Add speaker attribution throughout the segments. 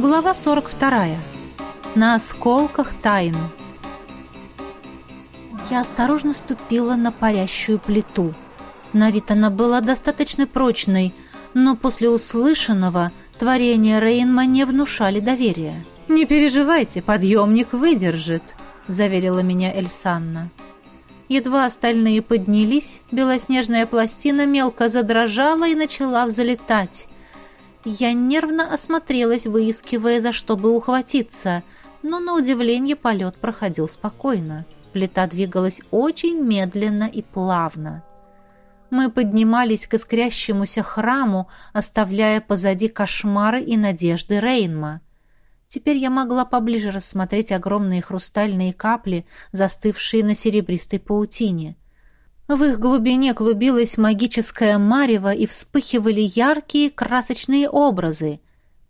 Speaker 1: Глава 42. На осколках тайн. Я осторожно ступила на парящую плиту. На вид она была достаточно прочной, но после услышанного творения Рейнма не внушали доверия. «Не переживайте, подъемник выдержит», — заверила меня Эльсанна. Едва остальные поднялись, белоснежная пластина мелко задрожала и начала взлетать. Я нервно осмотрелась, выискивая, за что бы ухватиться, но на удивление полет проходил спокойно. Плита двигалась очень медленно и плавно. Мы поднимались к искрящемуся храму, оставляя позади кошмары и надежды Рейнма. Теперь я могла поближе рассмотреть огромные хрустальные капли, застывшие на серебристой паутине. В их глубине клубилась магическая марево и вспыхивали яркие красочные образы.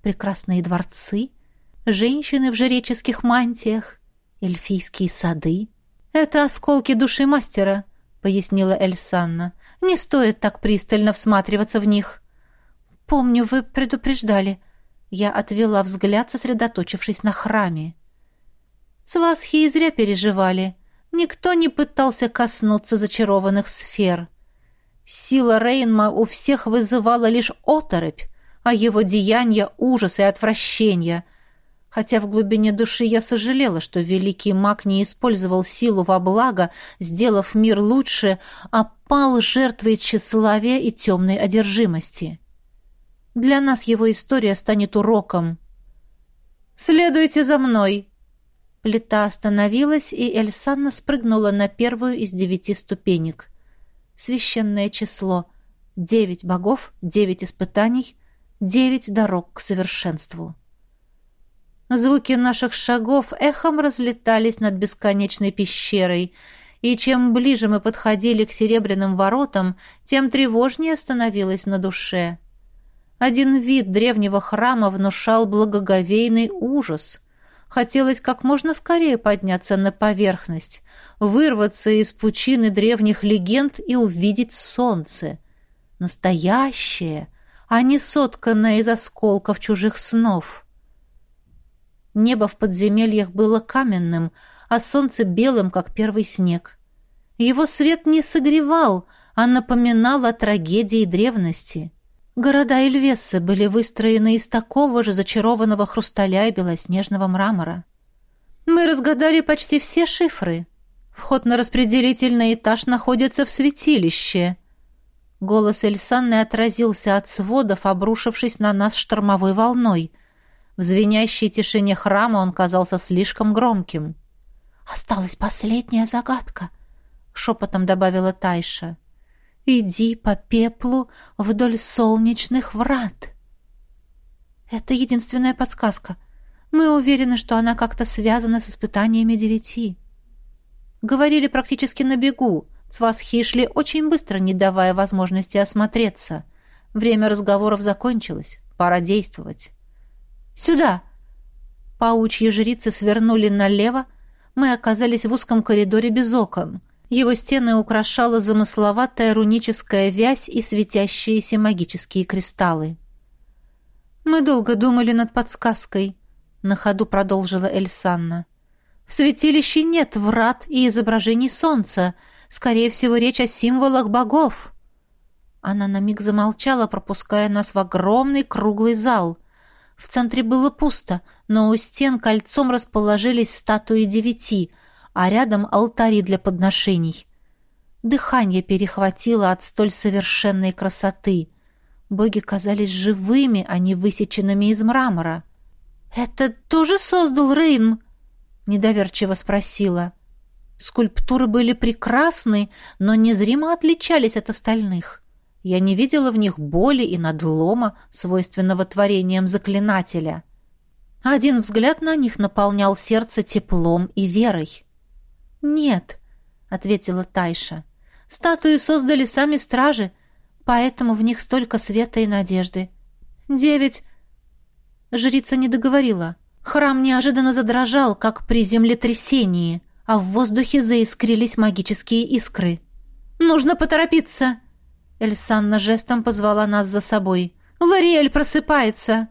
Speaker 1: Прекрасные дворцы, женщины в жреческих мантиях, эльфийские сады. «Это осколки души мастера», — пояснила Эльсанна. «Не стоит так пристально всматриваться в них». «Помню, вы предупреждали». Я отвела взгляд, сосредоточившись на храме. Цвасхи зря переживали. Никто не пытался коснуться зачарованных сфер. Сила Рейнма у всех вызывала лишь оторопь, а его деяния — ужас и отвращение. Хотя в глубине души я сожалела, что великий маг не использовал силу во благо, сделав мир лучше, а пал жертвой тщеславия и темной одержимости. Для нас его история станет уроком. «Следуйте за мной!» Плита остановилась, и Эльсанна спрыгнула на первую из девяти ступенек. Священное число. Девять богов, девять испытаний, девять дорог к совершенству. Звуки наших шагов эхом разлетались над бесконечной пещерой, и чем ближе мы подходили к серебряным воротам, тем тревожнее становилось на душе. Один вид древнего храма внушал благоговейный ужас — Хотелось как можно скорее подняться на поверхность, вырваться из пучины древних легенд и увидеть солнце. Настоящее, а не сотканное из осколков чужих снов. Небо в подземельях было каменным, а солнце белым, как первый снег. Его свет не согревал, а напоминал о трагедии древности. Города Эльвессы были выстроены из такого же зачарованного хрусталя и белоснежного мрамора. Мы разгадали почти все шифры. Вход на распределительный этаж находится в святилище. Голос Эльсанны отразился от сводов, обрушившись на нас штормовой волной. В звенящей тишине храма он казался слишком громким. «Осталась последняя загадка», — шепотом добавила Тайша. Иди по пеплу вдоль солнечных врат. Это единственная подсказка. Мы уверены, что она как-то связана с испытаниями девяти. Говорили практически на бегу. Цвасхи шли очень быстро, не давая возможности осмотреться. Время разговоров закончилось. Пора действовать. «Сюда!» Паучьи жрицы свернули налево. Мы оказались в узком коридоре без окон. Его стены украшала замысловатая руническая вязь и светящиеся магические кристаллы. «Мы долго думали над подсказкой», — на ходу продолжила Эльсанна. «В святилище нет врат и изображений солнца. Скорее всего, речь о символах богов». Она на миг замолчала, пропуская нас в огромный круглый зал. В центре было пусто, но у стен кольцом расположились статуи девяти — а рядом алтари для подношений. Дыхание перехватило от столь совершенной красоты. Боги казались живыми, а не высеченными из мрамора. «Это тоже создал Рейн?» — недоверчиво спросила. Скульптуры были прекрасны, но незримо отличались от остальных. Я не видела в них боли и надлома, свойственного творениям заклинателя. Один взгляд на них наполнял сердце теплом и верой. «Нет», — ответила Тайша. «Статуи создали сами стражи, поэтому в них столько света и надежды. Девять...» Жрица не договорила. Храм неожиданно задрожал, как при землетрясении, а в воздухе заискрились магические искры. «Нужно поторопиться!» Эльсанна жестом позвала нас за собой. «Лориэль просыпается!»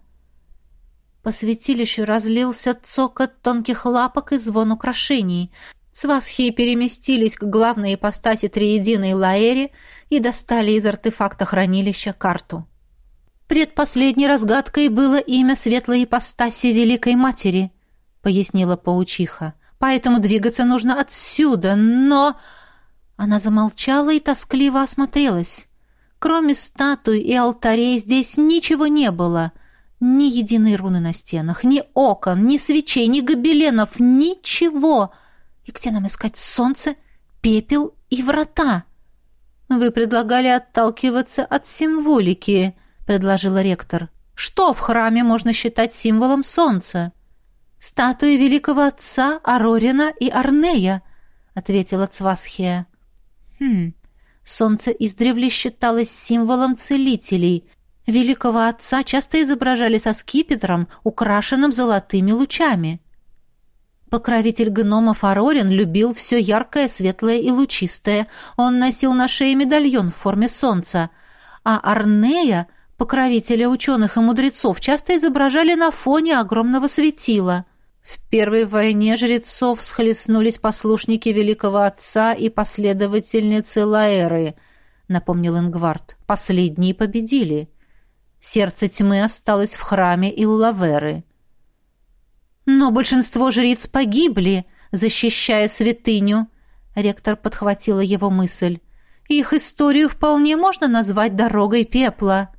Speaker 1: По святилищу разлился цокот тонких лапок и звон украшений. Свасхи переместились к главной ипостаси триединой Лаэре и достали из артефакта хранилища карту. «Предпоследней разгадкой было имя светлой ипостаси Великой Матери», — пояснила паучиха. «Поэтому двигаться нужно отсюда, но...» Она замолчала и тоскливо осмотрелась. Кроме статуй и алтарей здесь ничего не было. Ни единой руны на стенах, ни окон, ни свечей, ни гобеленов, ничего. И где нам искать солнце, пепел и врата? Вы предлагали отталкиваться от символики, предложила ректор. Что в храме можно считать символом солнца? Статуи великого отца Арорина и Арнея, ответила Цвасхия. Хм. Солнце издревле считалось символом целителей. Великого отца часто изображали со скипетром, украшенным золотыми лучами. Покровитель гномов Арорин любил все яркое, светлое и лучистое. Он носил на шее медальон в форме солнца. А Арнея, покровителя ученых и мудрецов, часто изображали на фоне огромного светила. В первой войне жрецов схлестнулись послушники великого отца и последовательницы Лаэры, напомнил Ингвард. Последние победили. Сердце тьмы осталось в храме Иллаверы. Но большинство жриц погибли, защищая святыню. Ректор подхватила его мысль. Их историю вполне можно назвать дорогой пепла.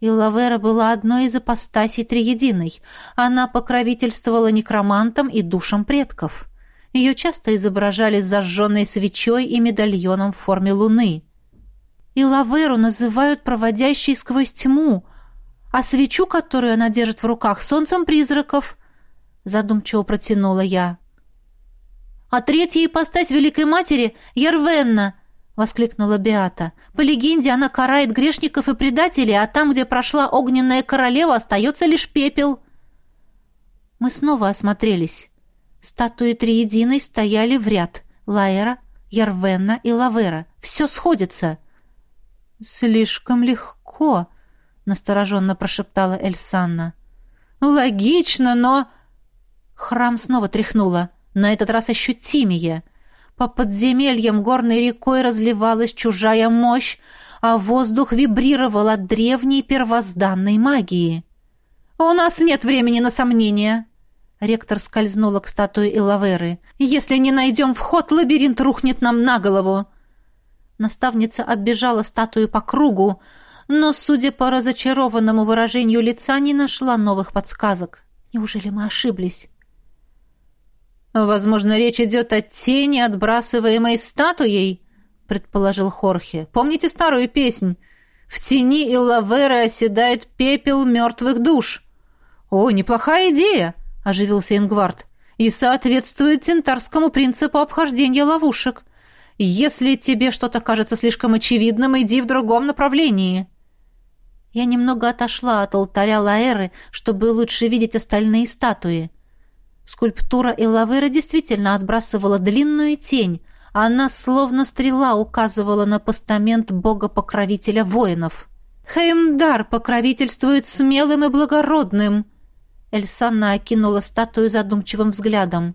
Speaker 1: И Лавера была одной из апостасий Триединой. Она покровительствовала некромантам и душам предков. Ее часто изображали с зажженной свечой и медальоном в форме луны. И Лаверу называют проводящей сквозь тьму, а свечу, которую она держит в руках, солнцем призраков, задумчиво протянула я. А третья ипостась Великой Матери — Ярвенна —— воскликнула Беата. «По легенде, она карает грешников и предателей, а там, где прошла огненная королева, остается лишь пепел». Мы снова осмотрелись. Статуи Триединой стояли в ряд. Лаэра, Ярвенна и Лавера. Все сходится. «Слишком легко», — настороженно прошептала Эльсанна. «Логично, но...» Храм снова тряхнула. На этот раз ощутимее — по подземельям горной рекой разливалась чужая мощь, а воздух вибрировал от древней первозданной магии. «У нас нет времени на сомнения!» Ректор скользнула к статуе Илаверы. «Если не найдем вход, лабиринт рухнет нам на голову!» Наставница оббежала статую по кругу, но, судя по разочарованному выражению лица, не нашла новых подсказок. «Неужели мы ошиблись?» «Возможно, речь идет о тени, отбрасываемой статуей», — предположил Хорхе. «Помните старую песнь? В тени Иллаверы оседает пепел мертвых душ». «О, неплохая идея», — оживился Ингвард. «И соответствует тентарскому принципу обхождения ловушек. Если тебе что-то кажется слишком очевидным, иди в другом направлении». Я немного отошла от алтаря Лаэры, чтобы лучше видеть остальные статуи. Скульптура Элавера действительно отбрасывала длинную тень, а она словно стрела указывала на постамент бога-покровителя воинов. «Хеймдар покровительствует смелым и благородным!» Эльсанна окинула статую задумчивым взглядом.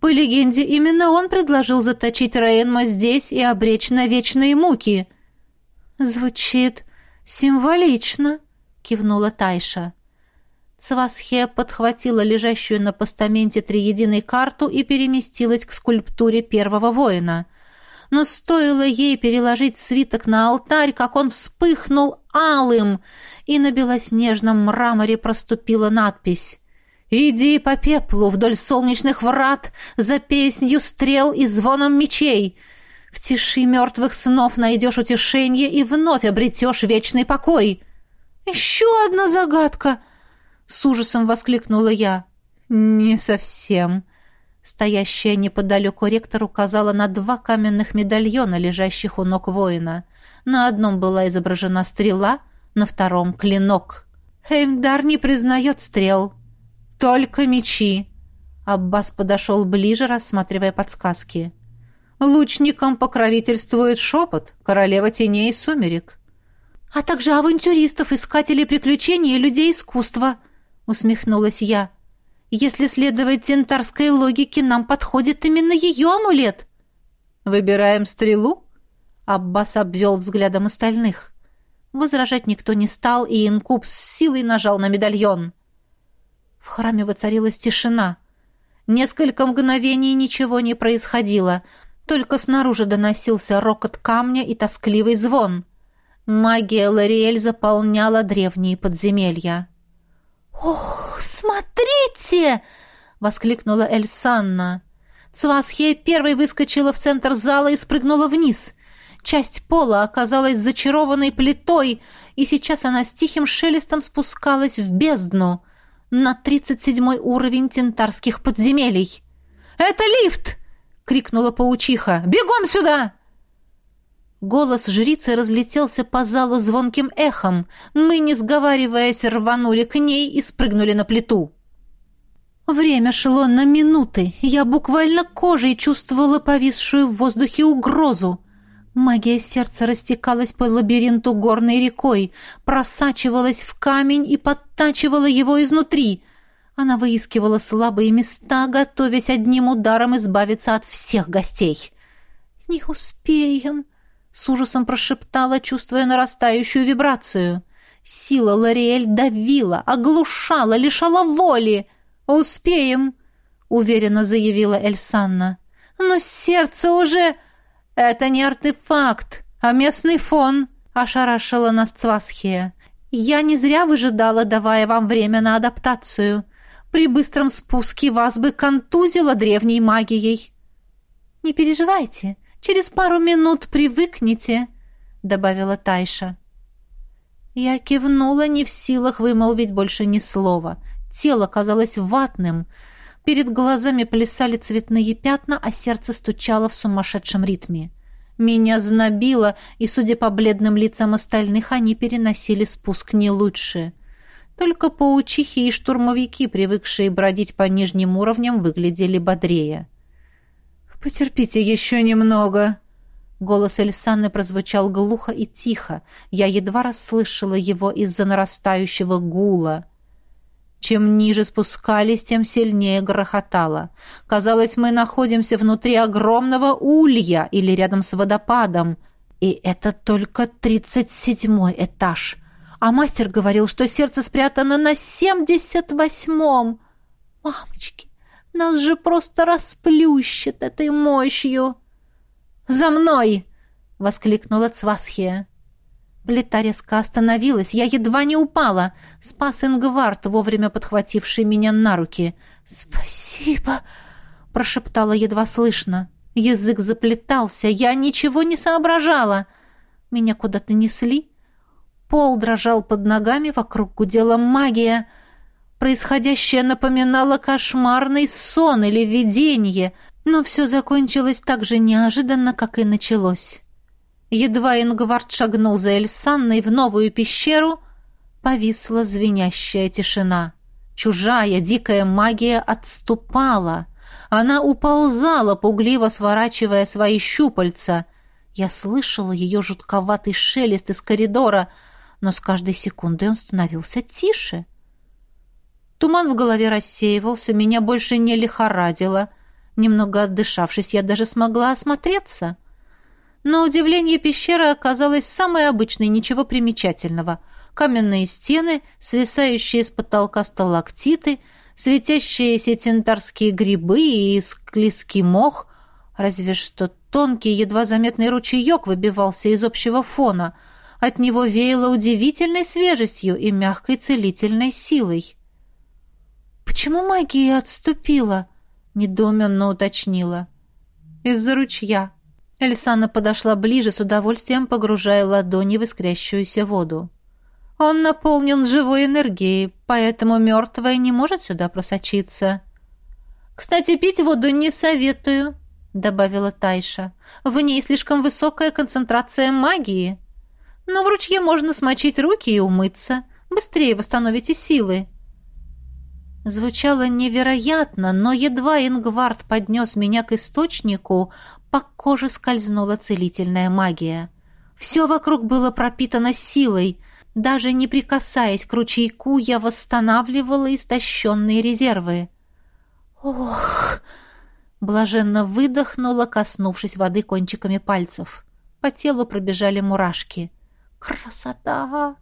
Speaker 1: «По легенде, именно он предложил заточить Рейнма здесь и обречь на вечные муки». «Звучит символично», — кивнула Тайша. Цвасхе подхватила лежащую на постаменте триединой карту и переместилась к скульптуре первого воина. Но стоило ей переложить свиток на алтарь, как он вспыхнул алым, и на белоснежном мраморе проступила надпись «Иди по пеплу вдоль солнечных врат за песнью стрел и звоном мечей. В тиши мертвых снов найдешь утешение и вновь обретешь вечный покой». «Еще одна загадка!» С ужасом воскликнула я. «Не совсем». Стоящая неподалеку ректор указала на два каменных медальона, лежащих у ног воина. На одном была изображена стрела, на втором — клинок. «Хеймдар не признает стрел. Только мечи». Аббас подошел ближе, рассматривая подсказки. «Лучникам покровительствует шепот, королева теней и сумерек» а также авантюристов, искателей приключений и людей искусства», усмехнулась я. «Если следовать тентарской логике, нам подходит именно ее амулет». «Выбираем стрелу?» Аббас обвел взглядом остальных. Возражать никто не стал, и инкуб с силой нажал на медальон. В храме воцарилась тишина. Несколько мгновений ничего не происходило, только снаружи доносился рокот камня и тоскливый звон. Магия Лориэль заполняла древние подземелья. «Ох, смотрите!» — воскликнула Эльсанна. Цвасхия первой выскочила в центр зала и спрыгнула вниз. Часть пола оказалась зачарованной плитой, и сейчас она с тихим шелестом спускалась в бездну на тридцать седьмой уровень тентарских подземелий. «Это лифт!» — крикнула паучиха. «Бегом сюда!» Голос жрицы разлетелся по залу звонким эхом. Мы, не сговариваясь, рванули к ней и спрыгнули на плиту. Время шло на минуты. Я буквально кожей чувствовала повисшую в воздухе угрозу. Магия сердца растекалась по лабиринту горной рекой, просачивалась в камень и подтачивала его изнутри. Она выискивала слабые места, готовясь одним ударом избавиться от всех гостей. «Не успеем», — с ужасом прошептала, чувствуя нарастающую вибрацию. Сила Лориэль давила, оглушала, лишала воли. «Успеем», — уверенно заявила Эльсанна. «Но сердце уже...» «Это не артефакт, а местный фон», — ошарашила нас Цвасхия. «Я не зря выжидала, давая вам время на адаптацию. При быстром спуске вас бы контузило древней магией». «Не переживайте, через пару минут привыкнете», — добавила Тайша. Я кивнула, не в силах вымолвить больше ни слова. Тело казалось ватным — Перед глазами плясали цветные пятна, а сердце стучало в сумасшедшем ритме. Меня знобило, и, судя по бледным лицам остальных, они переносили спуск не лучше. Только паучихи и штурмовики, привыкшие бродить по нижним уровням, выглядели бодрее. «Потерпите еще немного!» Голос Эльсаны прозвучал глухо и тихо. Я едва расслышала его из-за нарастающего гула. Чем ниже спускались, тем сильнее грохотало. Казалось, мы находимся внутри огромного улья или рядом с водопадом. И это только тридцать седьмой этаж. А мастер говорил, что сердце спрятано на семьдесят восьмом. Мамочки, нас же просто расплющит этой мощью. «За мной!» — воскликнула Цвасхия. Плита резко остановилась, я едва не упала. Спас Ингвард, вовремя подхвативший меня на руки. «Спасибо!» — прошептала едва слышно. Язык заплетался, я ничего не соображала. Меня куда-то несли. Пол дрожал под ногами, вокруг гудела магия. Происходящее напоминало кошмарный сон или видение, но все закончилось так же неожиданно, как и началось. Едва Ингвард шагнул за Эльсанной в новую пещеру, повисла звенящая тишина. Чужая дикая магия отступала. Она уползала, пугливо сворачивая свои щупальца. Я слышала ее жутковатый шелест из коридора, но с каждой секундой он становился тише. Туман в голове рассеивался, меня больше не лихорадило. Немного отдышавшись, я даже смогла осмотреться. На удивление пещера оказалась самой обычной, ничего примечательного. Каменные стены, свисающие с потолка сталактиты, светящиеся тентарские грибы и склизкий мох, разве что тонкий, едва заметный ручеек выбивался из общего фона. От него веяло удивительной свежестью и мягкой целительной силой. «Почему магия отступила?» — недоуменно уточнила. «Из-за ручья», Эльсана подошла ближе, с удовольствием погружая ладони в искрящуюся воду. «Он наполнен живой энергией, поэтому мертвая не может сюда просочиться». «Кстати, пить воду не советую», — добавила Тайша. «В ней слишком высокая концентрация магии. Но в ручье можно смочить руки и умыться. Быстрее восстановите силы». Звучало невероятно, но едва Ингвард поднес меня к источнику, по коже скользнула целительная магия. Все вокруг было пропитано силой. Даже не прикасаясь к ручейку, я восстанавливала истощенные резервы. «Ох!» — блаженно выдохнула, коснувшись воды кончиками пальцев. По телу пробежали мурашки. «Красота!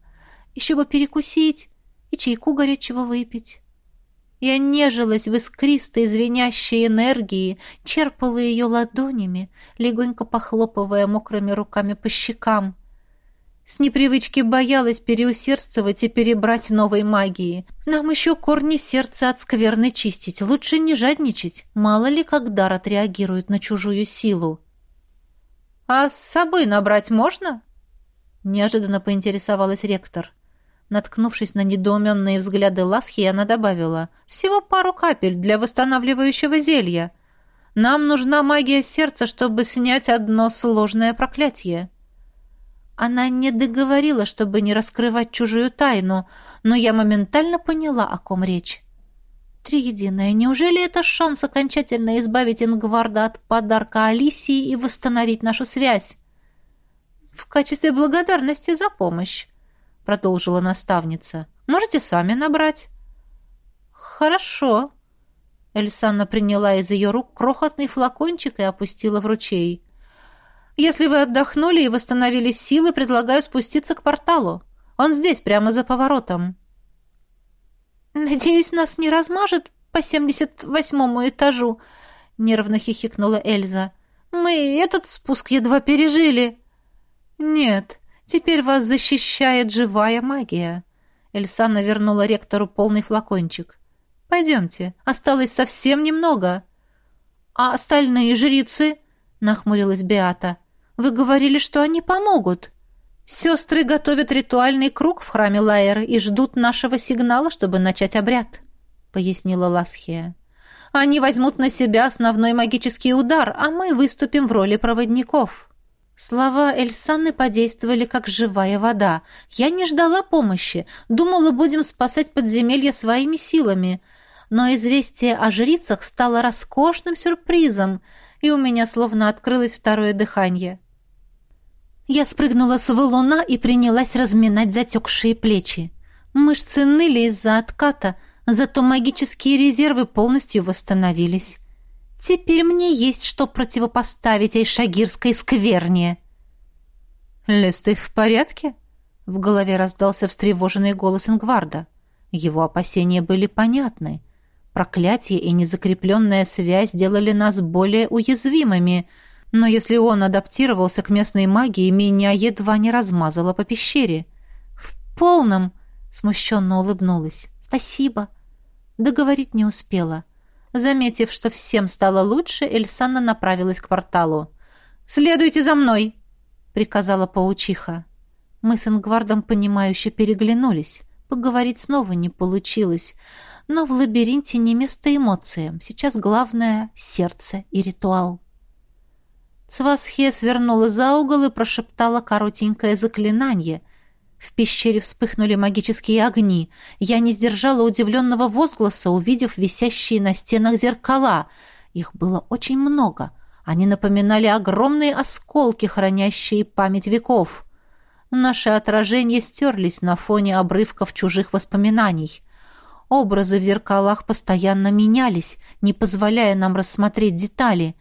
Speaker 1: Еще бы перекусить и чайку горячего выпить!» Я нежилась в искристой звенящей энергии, черпала ее ладонями, легонько похлопывая мокрыми руками по щекам. С непривычки боялась переусердствовать и перебрать новой магии. Нам еще корни сердца от скверны чистить, лучше не жадничать. Мало ли, как дар отреагирует на чужую силу. «А с собой набрать можно?» Неожиданно поинтересовалась ректор. Наткнувшись на недоуменные взгляды Ласхи, она добавила. «Всего пару капель для восстанавливающего зелья. Нам нужна магия сердца, чтобы снять одно сложное проклятие». Она не договорила, чтобы не раскрывать чужую тайну, но я моментально поняла, о ком речь. Триединая, неужели это шанс окончательно избавить Ингварда от подарка Алисии и восстановить нашу связь? В качестве благодарности за помощь продолжила наставница. Можете сами набрать. Хорошо. Эльсанна приняла из ее рук крохотный флакончик и опустила в ручей. Если вы отдохнули и восстановили силы, предлагаю спуститься к порталу. Он здесь, прямо за поворотом. Надеюсь, нас не размажет по семьдесят восьмому этажу, нервно хихикнула Эльза. Мы этот спуск едва пережили. Нет, Теперь вас защищает живая магия. Эльсана вернула ректору полный флакончик. Пойдемте, осталось совсем немного. А остальные жрицы? Нахмурилась Беата. Вы говорили, что они помогут. Сестры готовят ритуальный круг в храме Лаэры и ждут нашего сигнала, чтобы начать обряд, пояснила Ласхия. Они возьмут на себя основной магический удар, а мы выступим в роли проводников. Слова Эльсаны подействовали как живая вода. Я не ждала помощи, думала, будем спасать подземелье своими силами. Но известие о жрицах стало роскошным сюрпризом, и у меня словно открылось второе дыхание. Я спрыгнула с валуна и принялась разминать затекшие плечи. Мышцы ныли из-за отката, зато магические резервы полностью восстановились. Теперь мне есть что противопоставить Айшагирской скверне. «Лес, ты в порядке?» В голове раздался встревоженный голос Ингварда. Его опасения были понятны. Проклятие и незакрепленная связь делали нас более уязвимыми, но если он адаптировался к местной магии, меня едва не размазало по пещере. «В полном!» — смущенно улыбнулась. «Спасибо!» Договорить не успела. Заметив, что всем стало лучше, Эльсана направилась к порталу. «Следуйте за мной!» — приказала паучиха. Мы с Ингвардом понимающе переглянулись. Поговорить снова не получилось. Но в лабиринте не место эмоциям. Сейчас главное — сердце и ритуал. Цвасхе свернула за угол и прошептала коротенькое заклинание, в пещере вспыхнули магические огни. Я не сдержала удивленного возгласа, увидев висящие на стенах зеркала. Их было очень много. Они напоминали огромные осколки, хранящие память веков. Наши отражения стерлись на фоне обрывков чужих воспоминаний. Образы в зеркалах постоянно менялись, не позволяя нам рассмотреть детали.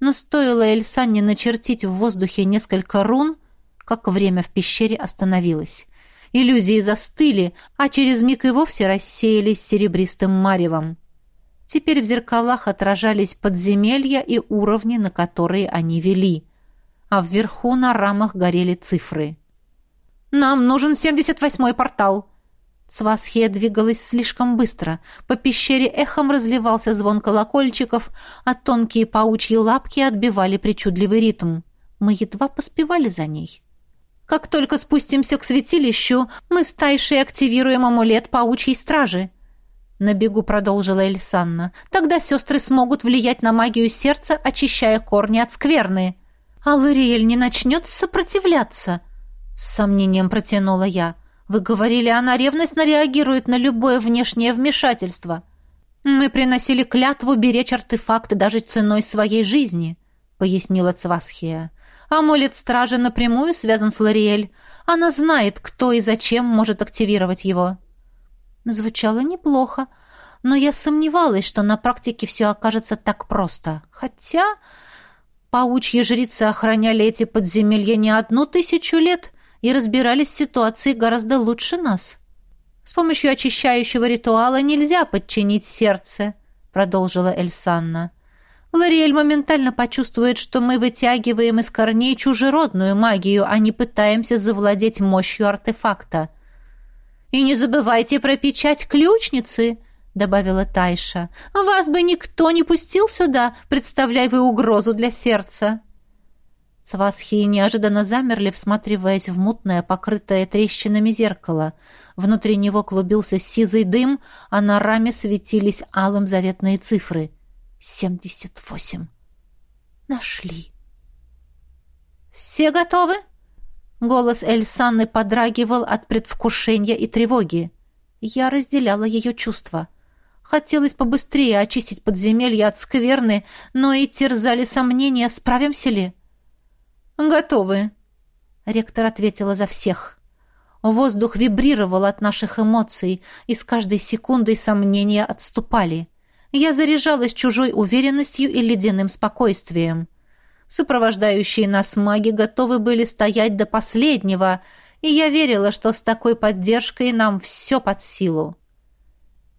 Speaker 1: Но стоило Эльсанне начертить в воздухе несколько рун — как время в пещере остановилось. Иллюзии застыли, а через миг и вовсе рассеялись серебристым маревом. Теперь в зеркалах отражались подземелья и уровни, на которые они вели. А вверху на рамах горели цифры. «Нам нужен семьдесят восьмой портал!» Цвасхия двигалась слишком быстро. По пещере эхом разливался звон колокольчиков, а тонкие паучьи лапки отбивали причудливый ритм. Мы едва поспевали за ней. Как только спустимся к святилищу, мы с Тайшей активируем амулет паучьей стражи. На бегу продолжила Эльсанна. Тогда сестры смогут влиять на магию сердца, очищая корни от скверны. А Лориэль не начнет сопротивляться? С сомнением протянула я. Вы говорили, она ревностно реагирует на любое внешнее вмешательство. Мы приносили клятву беречь артефакты даже ценой своей жизни, пояснила Цвасхия. Амулет стражи напрямую связан с Лориэль, Она знает, кто и зачем может активировать его. Звучало неплохо, но я сомневалась, что на практике все окажется так просто. Хотя паучьи жрицы охраняли эти подземелья не одну тысячу лет и разбирались в ситуации гораздо лучше нас. С помощью очищающего ритуала нельзя подчинить сердце, продолжила Эльсанна. Лориэль моментально почувствует, что мы вытягиваем из корней чужеродную магию, а не пытаемся завладеть мощью артефакта. «И не забывайте про печать ключницы», — добавила Тайша. «Вас бы никто не пустил сюда, представляя вы угрозу для сердца». Свасхи неожиданно замерли, всматриваясь в мутное, покрытое трещинами зеркало. Внутри него клубился сизый дым, а на раме светились алым заветные цифры — Семьдесят восемь. Нашли. «Все готовы?» Голос Эльсанны подрагивал от предвкушения и тревоги. Я разделяла ее чувства. Хотелось побыстрее очистить подземелье от скверны, но и терзали сомнения, справимся ли. «Готовы», — ректор ответила за всех. Воздух вибрировал от наших эмоций, и с каждой секундой сомнения отступали. Я заряжалась чужой уверенностью и ледяным спокойствием. Сопровождающие нас маги готовы были стоять до последнего, и я верила, что с такой поддержкой нам все под силу.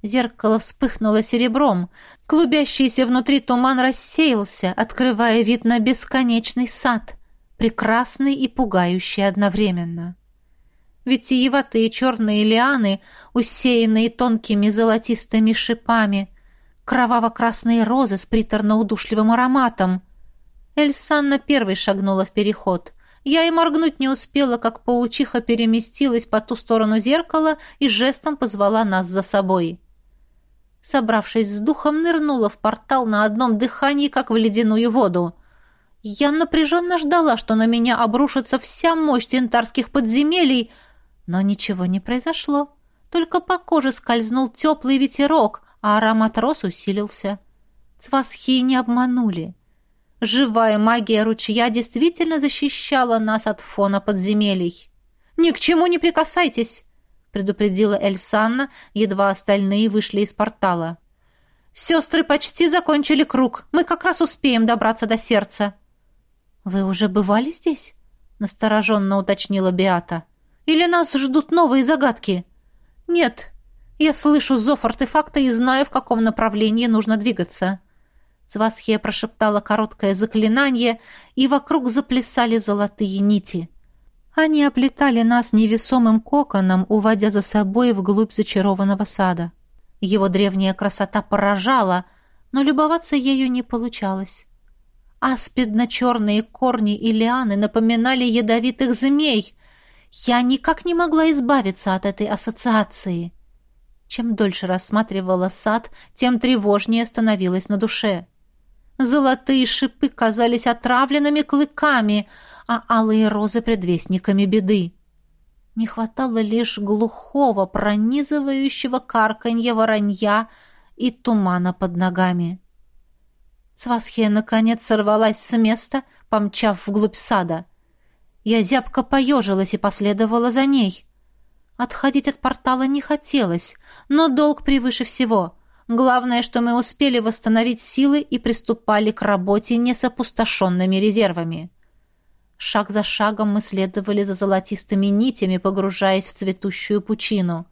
Speaker 1: Зеркало вспыхнуло серебром. Клубящийся внутри туман рассеялся, открывая вид на бесконечный сад, прекрасный и пугающий одновременно. Витиеватые черные лианы, усеянные тонкими золотистыми шипами, кроваво-красные розы с приторно-удушливым ароматом. Эльсанна первой шагнула в переход. Я и моргнуть не успела, как паучиха переместилась по ту сторону зеркала и жестом позвала нас за собой. Собравшись с духом, нырнула в портал на одном дыхании, как в ледяную воду. Я напряженно ждала, что на меня обрушится вся мощь тентарских подземелий, но ничего не произошло. Только по коже скользнул теплый ветерок, а аромат роз усилился. Цвасхи не обманули. Живая магия ручья действительно защищала нас от фона подземелий. «Ни к чему не прикасайтесь!» — предупредила Эльсанна, едва остальные вышли из портала. «Сестры почти закончили круг. Мы как раз успеем добраться до сердца». «Вы уже бывали здесь?» — настороженно уточнила Биата. «Или нас ждут новые загадки?» «Нет, я слышу зов артефакта и знаю, в каком направлении нужно двигаться. Цвасхия прошептала короткое заклинание, и вокруг заплясали золотые нити. Они оплетали нас невесомым коконом, уводя за собой вглубь зачарованного сада. Его древняя красота поражала, но любоваться ею не получалось. Аспидно-черные корни и лианы напоминали ядовитых змей. Я никак не могла избавиться от этой ассоциации. Чем дольше рассматривала сад, тем тревожнее становилось на душе. Золотые шипы казались отравленными клыками, а алые розы — предвестниками беды. Не хватало лишь глухого, пронизывающего карканья воронья и тумана под ногами. Цвасхия, наконец, сорвалась с места, помчав вглубь сада. Я зябко поежилась и последовала за ней. Отходить от портала не хотелось, но долг превыше всего. Главное, что мы успели восстановить силы и приступали к работе не с опустошенными резервами. Шаг за шагом мы следовали за золотистыми нитями, погружаясь в цветущую пучину.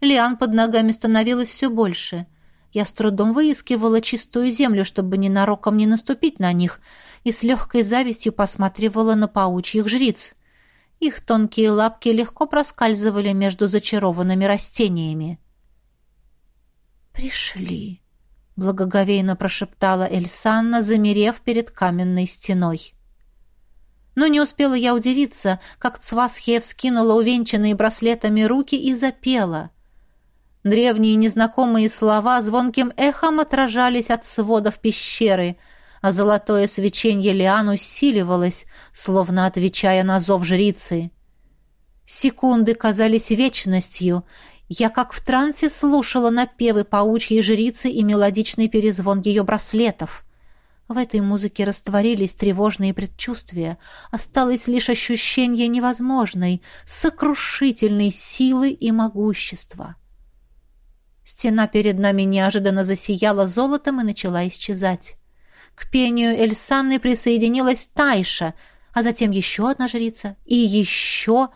Speaker 1: Лиан под ногами становилось все больше. Я с трудом выискивала чистую землю, чтобы ненароком не наступить на них, и с легкой завистью посматривала на паучьих жриц. Их тонкие лапки легко проскальзывали между зачарованными растениями. «Пришли», — благоговейно прошептала Эльсанна, замерев перед каменной стеной. Но не успела я удивиться, как Цвасхия вскинула увенчанные браслетами руки и запела. Древние незнакомые слова звонким эхом отражались от сводов пещеры — а золотое свечение лиан усиливалось, словно отвечая на зов жрицы. Секунды казались вечностью. Я как в трансе слушала напевы паучьей жрицы и мелодичный перезвон ее браслетов. В этой музыке растворились тревожные предчувствия. Осталось лишь ощущение невозможной, сокрушительной силы и могущества. Стена перед нами неожиданно засияла золотом и начала исчезать. К пению Эльсанны присоединилась Тайша, а затем еще одна жрица. И еще...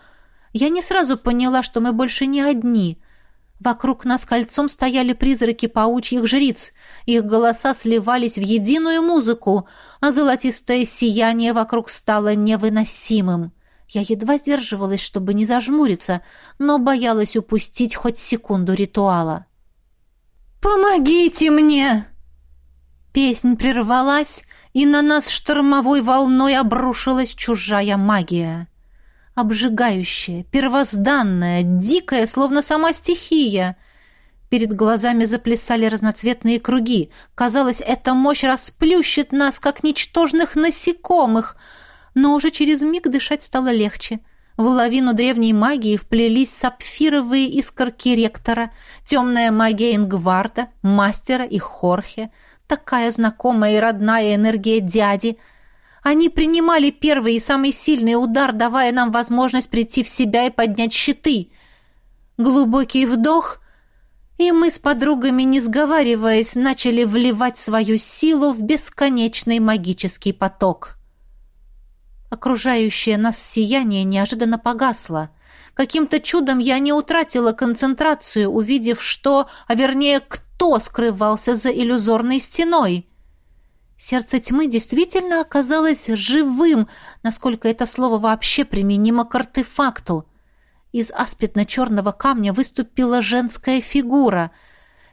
Speaker 1: Я не сразу поняла, что мы больше не одни. Вокруг нас кольцом стояли призраки паучьих жриц. Их голоса сливались в единую музыку, а золотистое сияние вокруг стало невыносимым. Я едва сдерживалась, чтобы не зажмуриться, но боялась упустить хоть секунду ритуала. «Помогите мне!» Песнь прервалась, и на нас штормовой волной обрушилась чужая магия обжигающая, первозданная, дикая, словно сама стихия. Перед глазами заплясали разноцветные круги. Казалось, эта мощь расплющит нас, как ничтожных насекомых. Но уже через миг дышать стало легче. В лавину древней магии вплелись сапфировые искорки ректора, темная магия Ингварда, мастера и Хорхе, такая знакомая и родная энергия дяди — они принимали первый и самый сильный удар, давая нам возможность прийти в себя и поднять щиты. Глубокий вдох, и мы с подругами, не сговариваясь, начали вливать свою силу в бесконечный магический поток. Окружающее нас сияние неожиданно погасло. Каким-то чудом я не утратила концентрацию, увидев, что, а вернее, кто скрывался за иллюзорной стеной — Сердце тьмы действительно оказалось живым, насколько это слово вообще применимо к артефакту. Из аспидно-черного камня выступила женская фигура.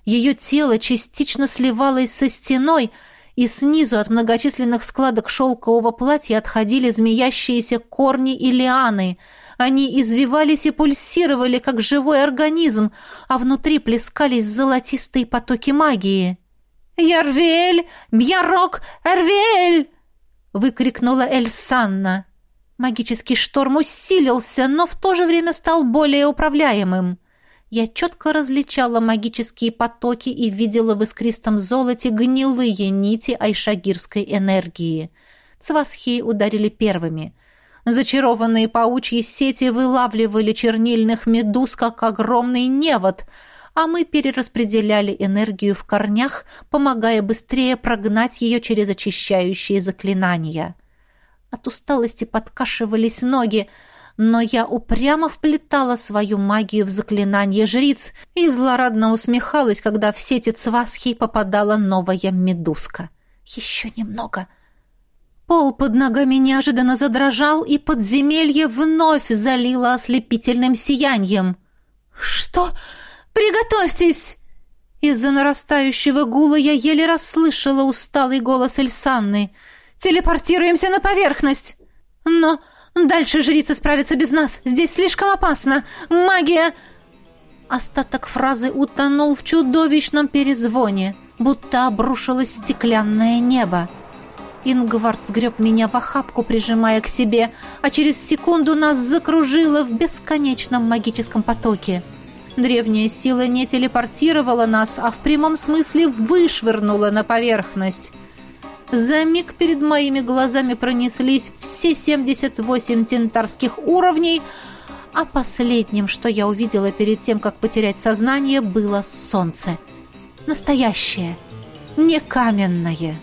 Speaker 1: Ее тело частично сливалось со стеной, и снизу от многочисленных складок шелкового платья отходили змеящиеся корни и лианы. Они извивались и пульсировали, как живой организм, а внутри плескались золотистые потоки магии. «Ярвель! Бьярок! Эрвель!» — выкрикнула Эльсанна. Магический шторм усилился, но в то же время стал более управляемым. Я четко различала магические потоки и видела в искристом золоте гнилые нити айшагирской энергии. Цвасхи ударили первыми. Зачарованные паучьи сети вылавливали чернильных медуз, как огромный невод — а мы перераспределяли энергию в корнях, помогая быстрее прогнать ее через очищающие заклинания. От усталости подкашивались ноги, но я упрямо вплетала свою магию в заклинание жриц и злорадно усмехалась, когда в сети цвасхи попадала новая медузка. Еще немного. Пол под ногами неожиданно задрожал, и подземелье вновь залило ослепительным сиянием. «Что? «Приготовьтесь!» Из-за нарастающего гула я еле расслышала усталый голос Эльсанны. «Телепортируемся на поверхность!» «Но дальше жрица справится без нас. Здесь слишком опасно. Магия...» Остаток фразы утонул в чудовищном перезвоне, будто обрушилось стеклянное небо. Ингвард сгреб меня в охапку, прижимая к себе, а через секунду нас закружило в бесконечном магическом потоке. Древняя сила не телепортировала нас, а в прямом смысле вышвырнула на поверхность. За миг перед моими глазами пронеслись все 78 тентарских уровней, а последним, что я увидела перед тем, как потерять сознание, было солнце. Настоящее, не каменное.